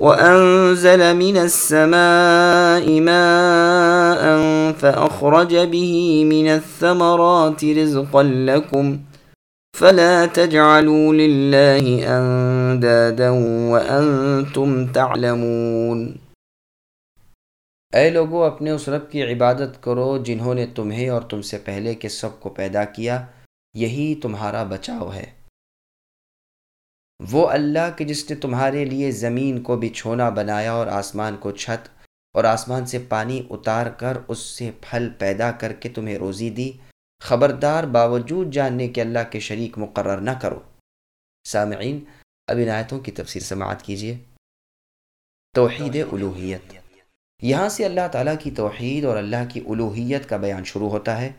وأنزل من السماء ماء فأخرج به من الثمرات رزقا لكم فلا تجعلوا لله أندادا وأنتم تعلمون. اے لوگو اپنے اس رب کی عبادت کرو جنہوں نے تمہیں اور تم سے پہلے کے سب کو پیدا کیا یہی تمہارا بچاؤ ہے۔ وہ اللہ کہ جس نے تمہارے لیے زمین کو بچھونا بنایا اور آسمان کو چھت اور آسمان سے پانی اتار کر اس سے پھل پیدا کر کے تمہیں روزی دی، خبردار باوجود جاننے کے اللہ کے شریک مقرر نہ کرو۔ سامعین، اب عنایتوں کی تفسیر سماعت کیجیے۔ توحید الوحیت یہاں سے اللہ تعالیٰ کی توحید اور اللہ کی الوحیت کا بیان شروع ہوتا ہے۔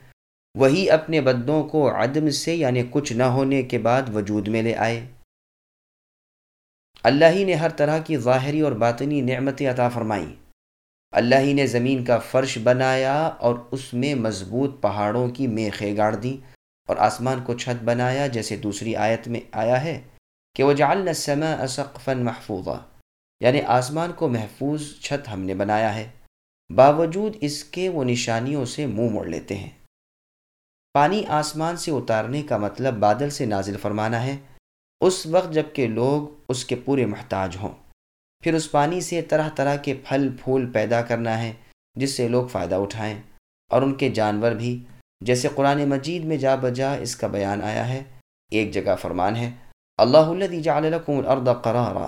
وہی اپنے بدوں کو عدم سے یعنی کچھ نہ ہونے کے بعد وجود میں لے آئے۔ اللہ ہی نے ہر طرح کی ظاہری اور باطنی نعمتیں عطا فرمائیں۔ اللہ ہی نے زمین کا فرش بنایا اور اس میں مضبوط پہاڑوں کی میخیں گاڑ دیں اور آسمان کو چھت بنایا، جیسے دوسری آیت میں آیا ہے کہ وہ جعلنا السماء سقفا محفوظا۔ یعنی آسمان کو محفوظ چھت ہم نے بنایا ہے۔ باوجود اس کے وہ نشانیوں سے منہ موڑ لیتے ہیں۔ پانی آسمان سے اتارنے کا مطلب بادل سے نازل فرمانا ہے۔ اس وقت جبکہ لوگ اس کے پورے محتاج ہوں۔ پھر اس پانی سے طرح طرح کے پھل، پھول پیدا کرنا ہے، جس سے لوگ فائدہ اٹھائیں۔ اور ان کے جانور بھی، جیسے قرآن مجید میں جا بجا اس کا بیان آیا ہے، ایک جگہ فرمان ہے، اللہ جعل لکم الارض قرارا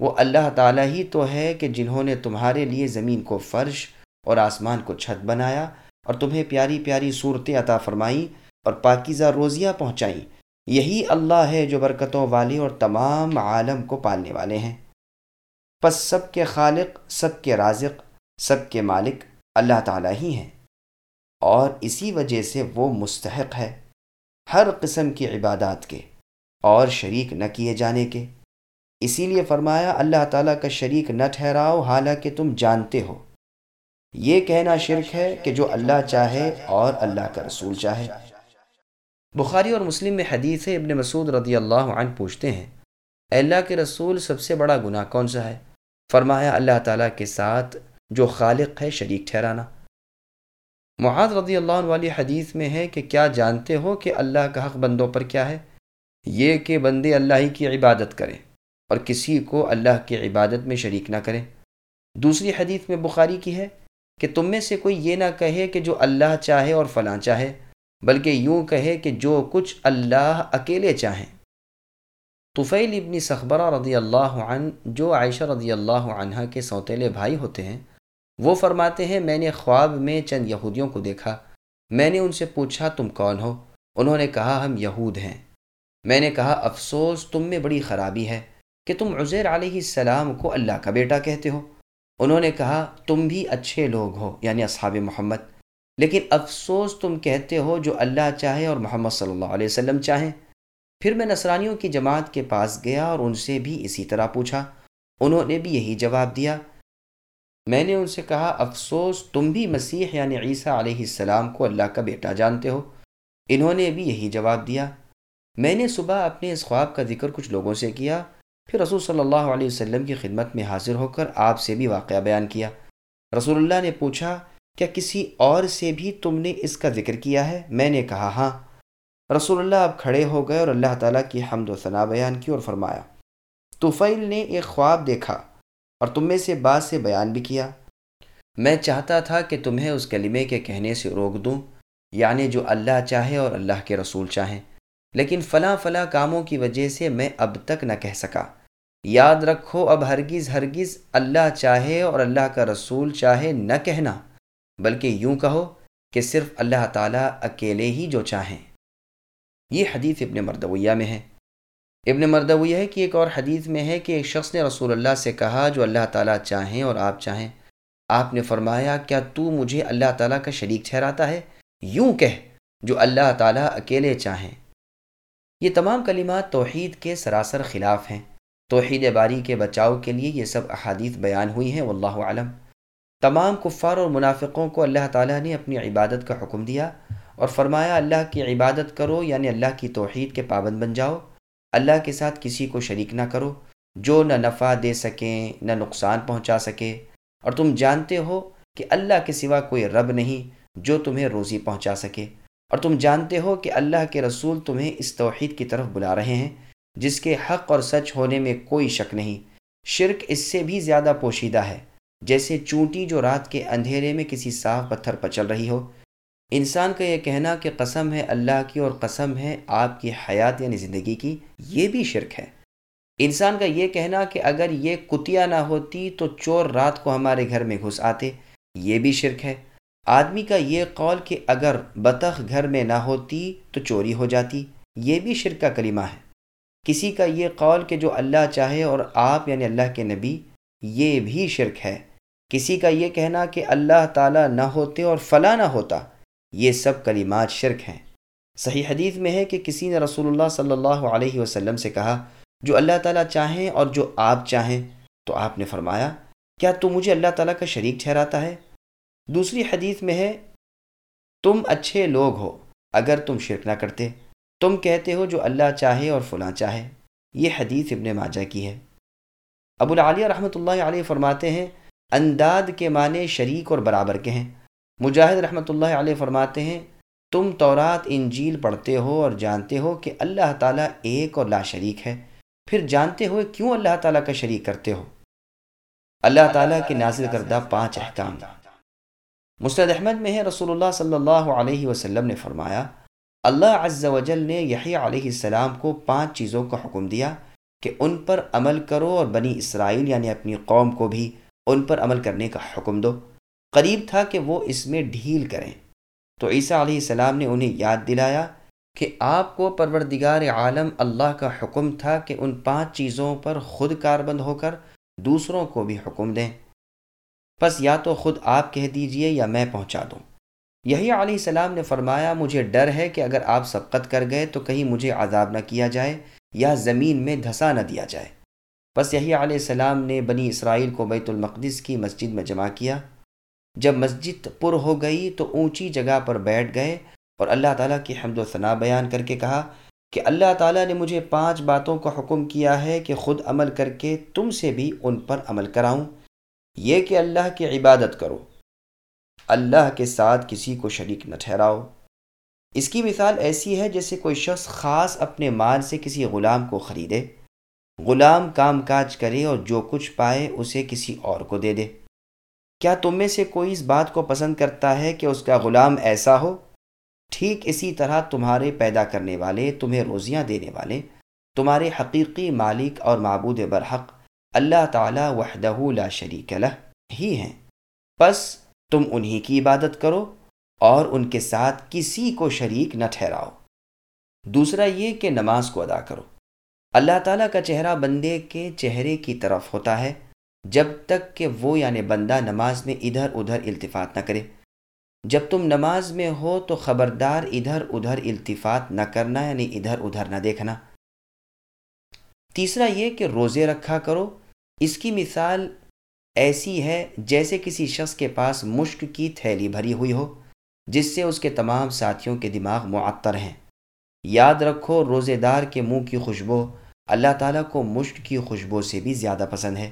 وہ اللہ تعالیٰ ہی تو ہے کہ جنہوں نے تمہارے لیے زمین کو فرش اور آسمان کو چھت بنایا اور تمہیں پیاری پیاری صورتیں عطا فرمائیں اور پاکیزہ روزیاں پہنچائیں۔ یہی اللہ ہے جو برکتوں والے اور تمام عالم کو پالنے والے ہیں۔ پس سب کے خالق، سب کے رازق، سب کے مالک اللہ تعالیٰ ہی ہیں۔ اور اسی وجہ سے وہ مستحق ہے ہر قسم کی عبادات کے اور شریک نہ کیے جانے کے۔ اسی لیے فرمایا، اللہ تعالیٰ کا شریک نہ ٹھہراؤ، حالانکہ تم جانتے ہو۔ یہ کہنا شرک ہے کہ جو اللہ چاہے اور اللہ کا رسول چاہے۔ بخاری اور مسلم میں حدیث ہے، ابن مسعود رضی اللہ عنہ پوچھتے ہیں، اے اللہ کے رسول سب سے بڑا گناہ کون سا ہے؟ فرمایا، اللہ تعالیٰ کے ساتھ جو خالق ہے، شریک ٹھہرانا۔ معاذ رضی اللہ عنہ والی حدیث میں ہے کہ کیا جانتے ہو کہ اللہ کا حق بندوں پر کیا ہے؟ یہ کہ بندے اللہ ہی کی عبادت کریں اور کسی کو اللہ کی عبادت میں شریک نہ کریں۔ دوسری حدیث میں بخاری کی ہے کہ تم میں سے کوئی یہ نہ کہے کہ جو اللہ چاہے اور فلاں چاہے۔ بلکہ یوں کہے کہ جو کچھ اللہ اکیلے چاہیں۔ طفیل ابن صخبرہ رضی اللہ عنہ، جو عائشہ رضی اللہ عنہ کے سوتیلے بھائی ہوتے ہیں، وہ فرماتے ہیں، میں نے خواب میں چند یہودیوں کو دیکھا۔ میں نے ان سے پوچھا، تم کون ہو؟ انہوں نے کہا، ہم یہود ہیں۔ میں نے کہا، افسوس، تم میں بڑی خرابی ہے کہ تم عزیر علیہ السلام کو اللہ کا بیٹا کہتے ہو۔ انہوں نے کہا، تم بھی اچھے لوگ ہو یعنی اصحاب محمد۔ لیکن افسوس تم کہتے ہو جو اللہ چاہے اور محمد صلی اللہ علیہ وسلم چاہیں پھر میں نصرانیوں کی جماعت کے پاس گیا اور ان سے بھی اسی طرح پوچھا۔ انہوں نے بھی یہی جواب دیا۔ میں نے ان سے کہا، افسوس تم بھی مسیح یعنی عیسیٰ علیہ السلام کو اللہ کا بیٹا جانتے ہو۔ انہوں نے بھی یہی جواب دیا۔ میں نے صبح اپنے اس خواب کا ذکر کچھ لوگوں سے کیا۔ پھر رسول صلی اللہ علیہ وسلم کی خدمت میں حاضر ہو کر آپ سے بھی واقعہ بیان کیا۔ رسول اللہ نے پوچھا کیا کسی اور سے بھی تم نے اس کا ذکر کیا ہے؟ میں نے کہا ہاں۔ رسول اللہ اب کھڑے ہو گئے اور اللہ تعالیٰ کی حمد و ثناء بیان کی اور فرمایا توفیل نے ایک خواب دیکھا اور تم میں سے بعض سے بیان بھی کیا۔ میں چاہتا تھا کہ تمہیں اس کلمے کے کہنے سے روک دوں یعنی جو اللہ چاہے اور اللہ کے رسول چاہیں۔ لیکن فلاں فلاں کاموں کی وجہ سے میں اب تک نہ کہہ سکا۔ یاد رکھو، اب ہرگز ہرگز اللہ چاہے اور اللہ کا رسول چاہے نہ کہنا۔ بلکہ یوں کہو کہ صرف اللہ تعالیٰ اکیلے ہی جو چاہیں۔ یہ حدیث ابن مردویہ میں ہے۔ ابن مردویہ ہے کہ ایک اور حدیث میں ہے کہ ایک شخص نے رسول اللہ سے کہا، جو اللہ تعالیٰ چاہیں اور آپ چاہیں، آپ نے فرمایا، کیا تو مجھے اللہ تعالیٰ کا شریک ٹھہراتا ہے؟ یوں کہہ، جو اللہ تعالیٰ اکیلے چاہیں۔ یہ تمام کلمات توحید کے سراسر خلاف ہیں۔ توحید باری کے بچاؤ کے لیے یہ سب احادیث بیان ہوئی ہیں، واللہ علم تمام کفار اور منافقوں کو اللہ تعالیٰ نے اپنی عبادت کا حکم دیا اور فرمایا، اللہ کی عبادت کرو یعنی اللہ کی توحید کے پابند بن جاؤ۔ اللہ کے ساتھ کسی کو شریک نہ کرو، جو نہ نفع دے سکیں، نہ نقصان پہنچا سکے۔ اور تم جانتے ہو کہ اللہ کے سوا کوئی رب نہیں جو تمہیں روزی پہنچا سکے۔ اور تم جانتے ہو کہ اللہ کے رسول تمہیں اس توحید کی طرف بلا رہے ہیں، جس کے حق اور سچ ہونے میں کوئی شک نہیں۔ شرک اس سے بھی زیادہ پوشیدہ ہے۔ جیسے چونٹی جو رات کے اندھیرے میں کسی صاف پتھر پر چل رہی ہو۔ انسان کا یہ کہنا کہ قسم ہے اللہ کی اور قسم ہے آپ کی حیات یعنی زندگی کی، یہ بھی شرک ہے۔ انسان کا یہ کہنا کہ اگر یہ کتیا نہ ہوتی تو چور رات کو ہمارے گھر میں گھس آتے، یہ بھی شرک ہے۔ آدمی کا یہ قول کہ اگر بطخ گھر میں نہ ہوتی تو چوری ہو جاتی، یہ بھی شرک کا کلمہ ہے۔ کسی کا یہ قول کہ جو اللہ چاہے اور آپ یعنی اللہ کے نبی، یہ بھی شرک ہے۔ کسی کا یہ کہنا کہ اللہ تعالیٰ نہ ہوتے اور فلاں نہ ہوتا، یہ سب کلمات شرک ہیں۔ صحیح حدیث میں ہے کہ کسی نے رسول اللہ صلی اللہ علیہ وسلم سے کہا، جو اللہ تعالیٰ چاہیں اور جو آپ چاہیں۔ تو آپ نے فرمایا، کیا تو مجھے اللہ تعالیٰ کا شریک ٹھہراتا ہے؟ دوسری حدیث میں ہے، تم اچھے لوگ ہو، اگر تم شرک نہ کرتے، تم کہتے ہو جو اللہ چاہے اور فلاں چاہے۔ یہ حدیث ابن ماجہ کی ہے۔ ابو العالیہ رحمۃ اللہ علیہ فرماتے ہیں انداد کے معنی شریک اور برابر کے ہیں۔ مجاہد رحمۃ اللہ علیہ فرماتے ہیں، تم تورات، انجیل پڑھتے ہو اور جانتے ہو کہ اللہ تعالیٰ ایک اور لا شریک ہے۔ پھر جانتے ہوئے کیوں اللہ تعالیٰ کا شریک کرتے ہو؟ اللہ تعالیٰ کے نازل کردہ پانچ احکام۔ مستد احمد میں ہے، رسول اللہ صلی اللہ علیہ وسلم نے فرمایا، اللہ عز و جل نے یحییٰ علیہ السلام کو پانچ چیزوں کا حکم دیا کہ ان پر عمل کرو اور بنی اسرائیل یعنی اپنی قوم کو بھی ان پر عمل کرنے کا حکم دو۔ قریب تھا کہ وہ اس میں ڈھیل کریں۔ تو عیسیٰ علیہ السلام نے انہیں یاد دلایا کہ آپ کو پروردگار عالم اللہ کا حکم تھا کہ ان پانچ چیزوں پر خود کاربند ہو کر دوسروں کو بھی حکم دیں۔ بس یا تو خود آپ کہہ دیجیے یا میں پہنچا دوں۔ یہی علیہ السلام نے فرمایا، مجھے ڈر ہے کہ اگر آپ سبقت کر گئے تو کہیں مجھے عذاب نہ کیا جائے یا زمین میں دھسا نہ دیا جائے۔ بس یہی علیہ السلام نے بنی اسرائیل کو بیت المقدس کی مسجد میں جمع کیا۔ جب مسجد پر ہو گئی تو اونچی جگہ پر بیٹھ گئے اور اللہ تعالیٰ کی حمد و ثناء بیان کر کے کہا کہ اللہ تعالیٰ نے مجھے پانچ باتوں کا حکم کیا ہے کہ خود عمل کر کے تم سے بھی ان پر عمل کراؤں۔ یہ کہ اللہ کی عبادت کرو۔ اللہ کے ساتھ کسی کو شریک نہ ٹھہراؤ۔ اس کی مثال ایسی ہے جیسے کوئی شخص خاص اپنے مال سے کسی غلام کو خریدے۔ غلام کام کاج کرے اور جو کچھ پائے اسے کسی اور کو دے دے۔ کیا تم میں سے کوئی اس بات کو پسند کرتا ہے کہ اس کا غلام ایسا ہو؟ ٹھیک اسی طرح تمہارے پیدا کرنے والے، تمہیں روزیاں دینے والے، تمہارے حقیقی مالک اور معبود برحق، اللہ تعالیٰ وحدہ لا شریک لہ ہی ہیں۔ پس تم انہی کی عبادت کرو اور ان کے ساتھ کسی کو شریک نہ ٹھہراؤ۔ دوسرا یہ کہ نماز کو ادا کرو۔ اللہ تعالیٰ کا چہرہ بندے کے چہرے کی طرف ہوتا ہے، جب تک کہ وہ یعنی بندہ نماز میں ادھر ادھر التفات نہ کرے۔ جب تم نماز میں ہو تو خبردار ادھر ادھر التفات نہ کرنا یعنی ادھر ادھر نہ دیکھنا۔ تیسرا یہ کہ روزے رکھا کرو۔ اس کی مثال ایسی ہے جیسے کسی شخص کے پاس مشک کی تھیلی بھری ہوئی ہو، جس سے اس کے تمام ساتھیوں کے دماغ معطر ہیں۔ یاد رکھو، روزے دار کے منہ کی خوشبو اللہ تعالیٰ کو مشک کی خوشبو سے بھی زیادہ پسند ہے۔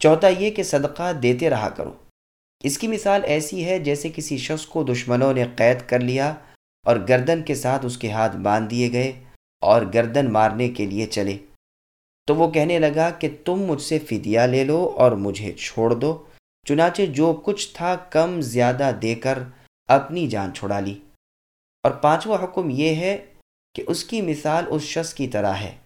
چوتھا یہ کہ صدقہ دیتے رہا کرو۔ اس کی مثال ایسی ہے جیسے کسی شخص کو دشمنوں نے قید کر لیا اور گردن کے ساتھ اس کے ہاتھ باندھ دیے گئے اور گردن مارنے کے لیے چلے۔ تو وہ کہنے لگا کہ تم مجھ سے فدیہ لے لو اور مجھے چھوڑ دو، چنانچہ جو کچھ تھا کم زیادہ دے کر اپنی جان چھڑا لی۔ اور پانچواں حکم یہ ہے کہ اس کی مثال اس شخص کی طرح ہے۔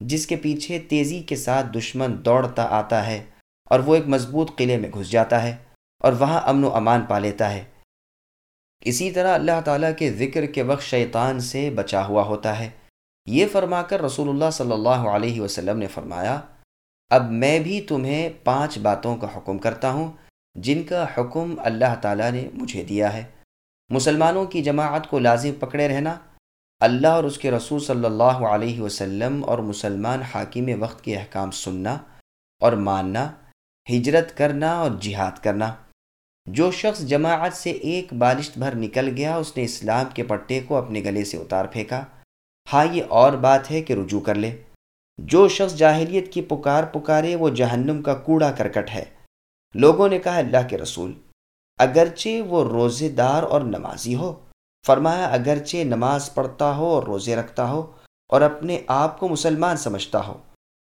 جس کے پیچھے تیزی کے ساتھ دشمن دوڑتا آتا ہے اور وہ ایک مضبوط قلعے میں گھس جاتا ہے اور وہاں امن و امان پا لیتا ہے۔ اسی طرح اللہ تعالیٰ کے ذکر کے وقت شیطان سے بچا ہوا ہوتا ہے۔ یہ فرما کر رسول اللہ صلی اللہ علیہ وسلم نے فرمایا، اب میں بھی تمہیں پانچ باتوں کا حکم کرتا ہوں، جن کا حکم اللہ تعالیٰ نے مجھے دیا ہے۔ مسلمانوں کی جماعت کو لازم پکڑے رہنا اللہ اور اس کے رسول صلی اللہ علیہ وسلم اور مسلمان حاکم وقت کے احکام سننا اور ماننا، ہجرت کرنا اور جہاد کرنا۔ جو شخص جماعت سے ایک بالشت بھر نکل گیا، اس نے اسلام کے پٹے کو اپنے گلے سے اتار پھینکا۔ ہاں یہ اور بات ہے کہ رجوع کر لے۔ جو شخص جاہلیت کی پکار پکارے، وہ جہنم کا کوڑا کرکٹ ہے۔ لوگوں نے کہا، اللہ کے رسول، اگرچہ وہ روزے دار اور نمازی ہو فرمایا، اگرچہ نماز پڑھتا ہو اور روزے رکھتا ہو اور اپنے آپ کو مسلمان سمجھتا ہو،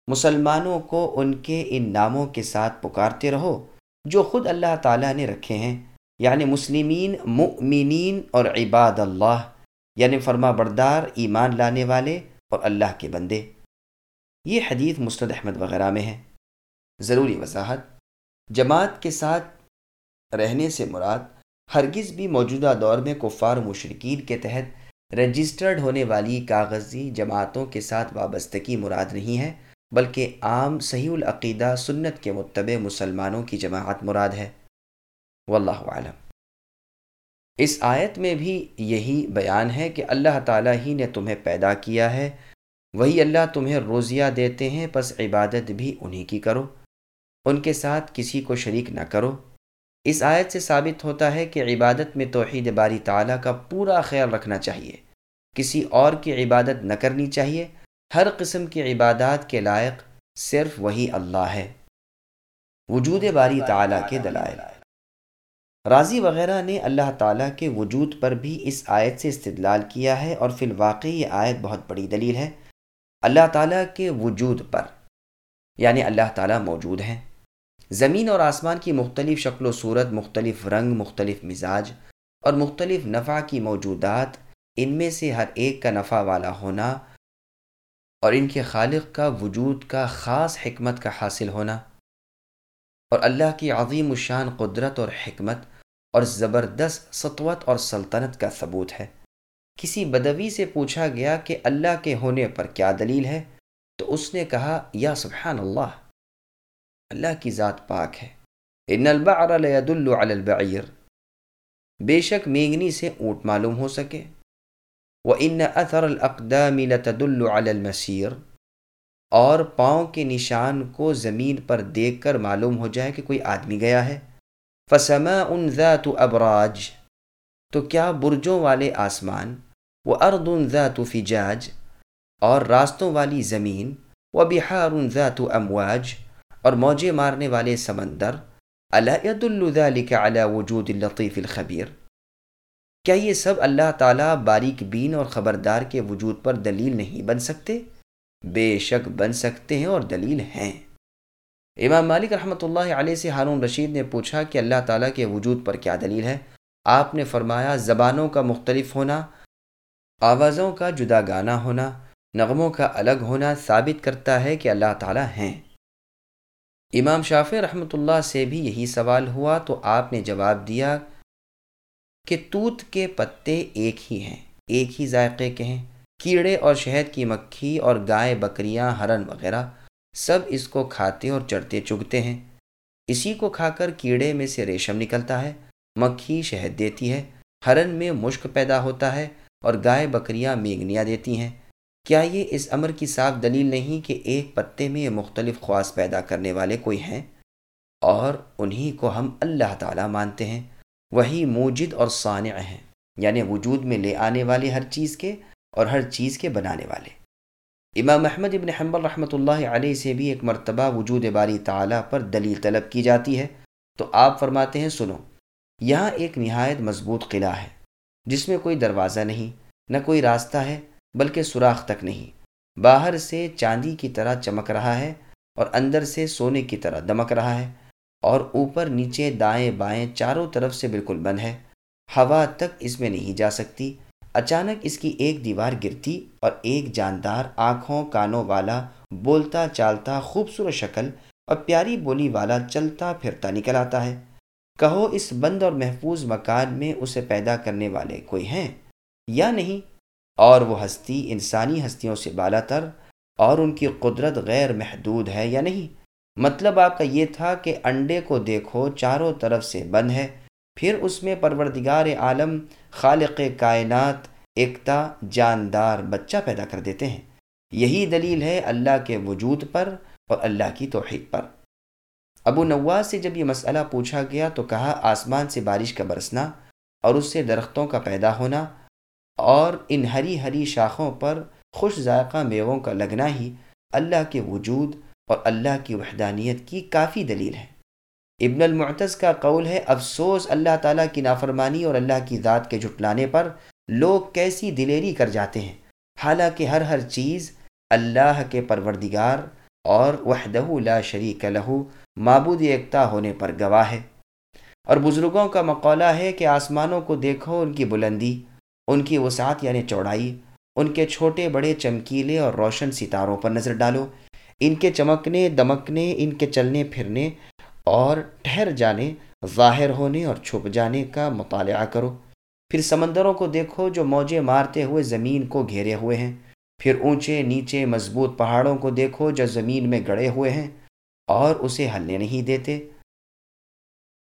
مسلمانوں کو ان کے ان ناموں کے ساتھ پکارتے رہو جو خود اللہ تعالیٰ نے رکھے ہیں۔ یعنی مسلمین، مؤمنین اور عباد اللہ یعنی فرما بردار، ایمان لانے والے اور اللہ کے بندے۔ یہ حدیث مستد احمد وغیرہ میں ہے۔ ضروری وضاحت، جماعت کے ساتھ رہنے سے مراد ہرگز بھی موجودہ دور میں کفار مشرقین کے تحت رجسٹرڈ ہونے والی کاغذی جماعتوں کے ساتھ وابستگی مراد نہیں ہے، بلکہ عام صحیح العقیدہ سنت کے متبع مسلمانوں کی جماعت مراد ہے۔ واللہ عالم اس آیت میں بھی یہی بیان ہے کہ اللہ تعالیٰ ہی نے تمہیں پیدا کیا ہے۔ وہی اللہ تمہیں روزیہ دیتے ہیں، پس عبادت بھی انہی کی کرو۔ ان کے ساتھ کسی کو شریک نہ کرو۔ اس آیت سے ثابت ہوتا ہے کہ عبادت میں توحید باری تعالیٰ کا پورا خیال رکھنا چاہیے۔ کسی اور کی عبادت نہ کرنی چاہیے۔ ہر قسم کی عبادات کے لائق صرف وہی اللہ ہے۔ وجود باری تعالیٰ کے دلائل۔ راضی وغیرہ نے اللہ تعالیٰ کے وجود پر بھی اس آیت سے استدلال کیا ہے اور فی الواقع یہ آیت بہت بڑی دلیل ہے۔ اللہ تعالیٰ کے وجود پر یعنی اللہ تعالیٰ موجود ہیں۔ زمین اور آسمان کی مختلف شکل و صورت، مختلف رنگ، مختلف مزاج اور مختلف نفع کی موجودات، ان میں سے ہر ایک کا نفع والا ہونا اور ان کے خالق کا وجود کا خاص حکمت کا حاصل ہونا اور اللہ کی عظیم الشان قدرت اور حکمت اور زبردست سطوت اور سلطنت کا ثبوت ہے۔ کسی بدوی سے پوچھا گیا کہ اللہ کے ہونے پر کیا دلیل ہے تو اس نے کہا، یا سبحان اللہ! اللہ کی ذات پاک ہے۔ ان البعر لیدل علی البعیر۔ بے شک مینگنی سے اونٹ معلوم ہو سکے۔ وہ ان اثر الاقدام لتد المسیر۔ اور پاؤں کے نشان کو زمین پر دیکھ کر معلوم ہو جائے کہ کوئی آدمی گیا ہے۔ فسما ان ذات ابراج۔ تو کیا برجوں والے آسمان وہ ارد ذات فجاج۔ اور راستوں والی زمین و بہار ذات امواج۔ اور موجے مارنے والے سمندر علیہ ذلك على وجود اللطیف الخبیر۔ کیا یہ سب اللہ تعالیٰ باریک بین اور خبردار کے وجود پر دلیل نہیں بن سکتے؟ بے شک بن سکتے ہیں اور دلیل ہیں۔ امام مالک رحمۃ اللہ علیہ سے ہارون رشید نے پوچھا کہ اللہ تعالیٰ کے وجود پر کیا دلیل ہے؟ آپ نے فرمایا، زبانوں کا مختلف ہونا، آوازوں کا جدا گانا ہونا، نغموں کا الگ ہونا ثابت کرتا ہے کہ اللہ تعالیٰ ہیں۔ امام شافع رحمۃ اللہ سے بھی یہی سوال ہوا تو آپ نے جواب دیا کہ توت کے پتے ایک ہی ہیں، ایک ہی ذائقے کے ہیں۔ کیڑے اور شہد کی مکھی اور گائے، بکریاں، ہرن وغیرہ سب اس کو کھاتے اور چڑھتے چگتے ہیں۔ اسی کو کھا کر کیڑے میں سے ریشم نکلتا ہے، مکھی شہد دیتی ہے، ہرن میں مشک پیدا ہوتا ہے اور گائے، بکریاں میگنیاں دیتی ہیں۔ کیا یہ اس امر کی صاف دلیل نہیں کہ ایک پتے میں یہ مختلف خواص پیدا کرنے والے کوئی ہیں؟ اور انہی کو ہم اللہ تعالیٰ مانتے ہیں، وہی موجد اور صانع ہیں یعنی وجود میں لے آنے والے ہر چیز کے اور ہر چیز کے بنانے والے۔ امام احمد ابن حنبل رحمۃ اللہ علیہ سے بھی ایک مرتبہ وجود باری تعالیٰ پر دلیل طلب کی جاتی ہے۔ تو آپ فرماتے ہیں، سنو، یہاں ایک نہایت مضبوط قلعہ ہے، جس میں کوئی دروازہ نہیں، نہ کوئی راستہ ہے بلکہ سوراخ تک نہیں۔ باہر سے چاندی کی طرح چمک رہا ہے اور اندر سے سونے کی طرح دمک رہا ہے اور اوپر نیچے دائیں بائیں چاروں طرف سے بالکل بند ہے۔ ہوا تک اس میں نہیں جا سکتی۔ اچانک اس کی ایک دیوار گرتی اور ایک جاندار آنکھوں کانوں والا بولتا چالتا خوبصورت شکل اور پیاری بولی والا چلتا پھرتا نکل آتا ہے۔ کہو اس بند اور محفوظ مکان میں اسے پیدا کرنے والے کوئی ہیں یا نہیں؟ اور وہ ہستی انسانی ہستیوں سے بالا تر اور ان کی قدرت غیر محدود ہے یا نہیں؟ مطلب آپ کا یہ تھا کہ انڈے کو دیکھو چاروں طرف سے بند ہے، پھر اس میں پروردگار عالم، خالق کائنات، ایکتا، جاندار بچہ پیدا کر دیتے ہیں۔ یہی دلیل ہے اللہ کے وجود پر اور اللہ کی توحید پر۔ ابو نواز سے جب یہ مسئلہ پوچھا گیا تو کہا آسمان سے بارش کا برسنا اور اس سے درختوں کا پیدا ہونا اور ان ہری ہری شاخوں پر خوش ذائقہ میووں کا لگنا ہی اللہ کے وجود اور اللہ کی وحدانیت کی کافی دلیل ہے۔ ابن المعتز کا قول ہے، افسوس اللہ تعالیٰ کی نافرمانی اور اللہ کی ذات کے جھٹلانے پر لوگ کیسی دلیری کر جاتے ہیں۔ حالانکہ ہر ہر چیز اللہ کے پروردگار اور وحدہ لا شریک لہو معبود ایکتا ہونے پر گواہ ہے۔ اور بزرگوں کا مقولہ ہے کہ آسمانوں کو دیکھو ان کی بلندی۔ ان کی وسعت یعنی چوڑائی، ان کے چھوٹے بڑے چمکیلے اور روشن ستاروں پر نظر ڈالو۔ ان کے چمکنے، دمکنے، ان کے چلنے، پھرنے اور ٹھہر جانے، ظاہر ہونے اور چھپ جانے کا مطالعہ کرو۔ پھر سمندروں کو دیکھو جو موجیں مارتے ہوئے زمین کو گھیرے ہوئے ہیں۔ پھر اونچے، نیچے، مضبوط پہاڑوں کو دیکھو جو زمین میں گڑے ہوئے ہیں اور اسے ہلنے نہیں دیتے۔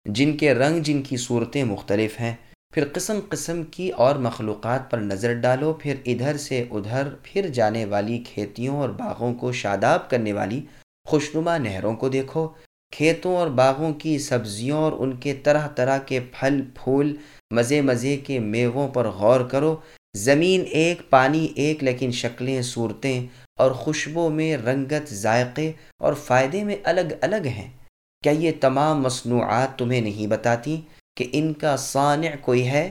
جن کے رنگ، جن کی صورتیں مختلف ہیں پھر قسم قسم کی اور مخلوقات پر نظر ڈالو، پھر ادھر سے ادھر، پھر جانے والی کھیتیوں اور باغوں کو شاداب کرنے والی خوشنما نہروں کو دیکھو۔ کھیتوں اور باغوں کی سبزیوں اور ان کے طرح طرح کے پھل، پھول، مزے مزے کے میووں پر غور کرو۔ زمین ایک، پانی ایک، لیکن شکلیں، صورتیں اور خوشبو میں رنگت، ذائقے اور فائدے میں الگ الگ ہیں۔ کیا یہ تمام مصنوعات تمہیں نہیں بتاتی؟ کہ ان کا صانع کوئی ہے؟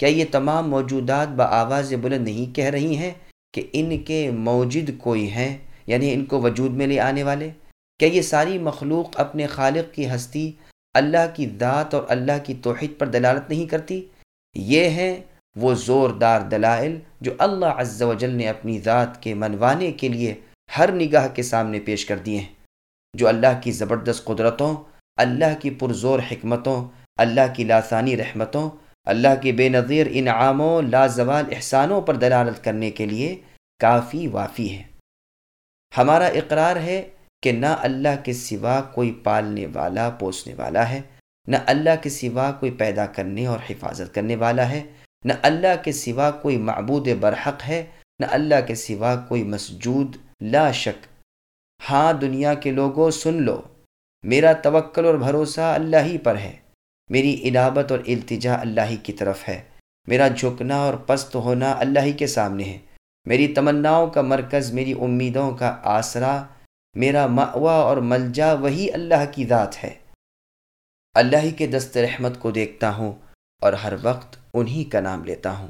کیا یہ تمام موجودات بآواز بلند نہیں کہہ رہی ہیں کہ ان کے موجد کوئی ہیں؟ یعنی ان کو وجود میں لے آنے والے؟ کیا یہ ساری مخلوق اپنے خالق کی ہستی اللہ کی ذات اور اللہ کی توحید پر دلالت نہیں کرتی؟ یہ ہیں وہ زوردار دلائل جو اللہ عز و جل نے اپنی ذات کے منوانے کے لیے ہر نگاہ کے سامنے پیش کر دیے ہیں، جو اللہ کی زبردست قدرتوں، اللہ کی پرزور حکمتوں اللہ کی لاسانی رحمتوں، اللہ کی بے نظیر انعاموں، لازوال احسانوں پر دلالت کرنے کے لیے کافی وافی ہے ہمارا اقرار ہے کہ نہ اللہ کے سوا کوئی پالنے والا، پوسنے والا ہے، نہ اللہ کے سوا کوئی پیدا کرنے اور حفاظت کرنے والا ہے، نہ اللہ کے سوا کوئی معبود برحق ہے، نہ اللہ کے سوا کوئی مسجود، لا شک۔ ہاں دنیا کے لوگوں، سن لو، میرا توکل اور بھروسہ اللہ ہی پر ہے۔ میری انابت اور التجا اللہ ہی کی طرف ہے۔ میرا جھکنا اور پست ہونا اللہ ہی کے سامنے ہے۔ میری تمناؤں کا مرکز، میری امیدوں کا آسرا، میرا مأوا اور ملجا وہی اللہ کی ذات ہے۔ اللہ ہی کے دست رحمت کو دیکھتا ہوں اور ہر وقت انہی کا نام لیتا ہوں۔